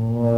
Oh.